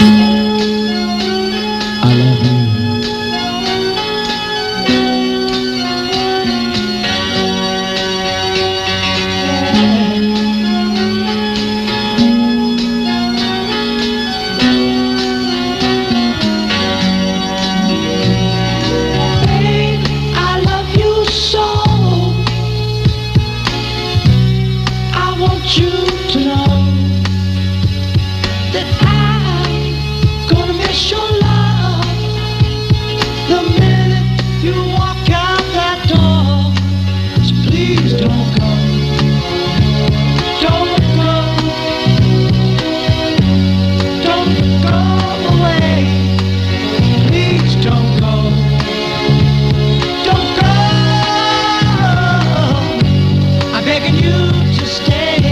Thank begging you to stay.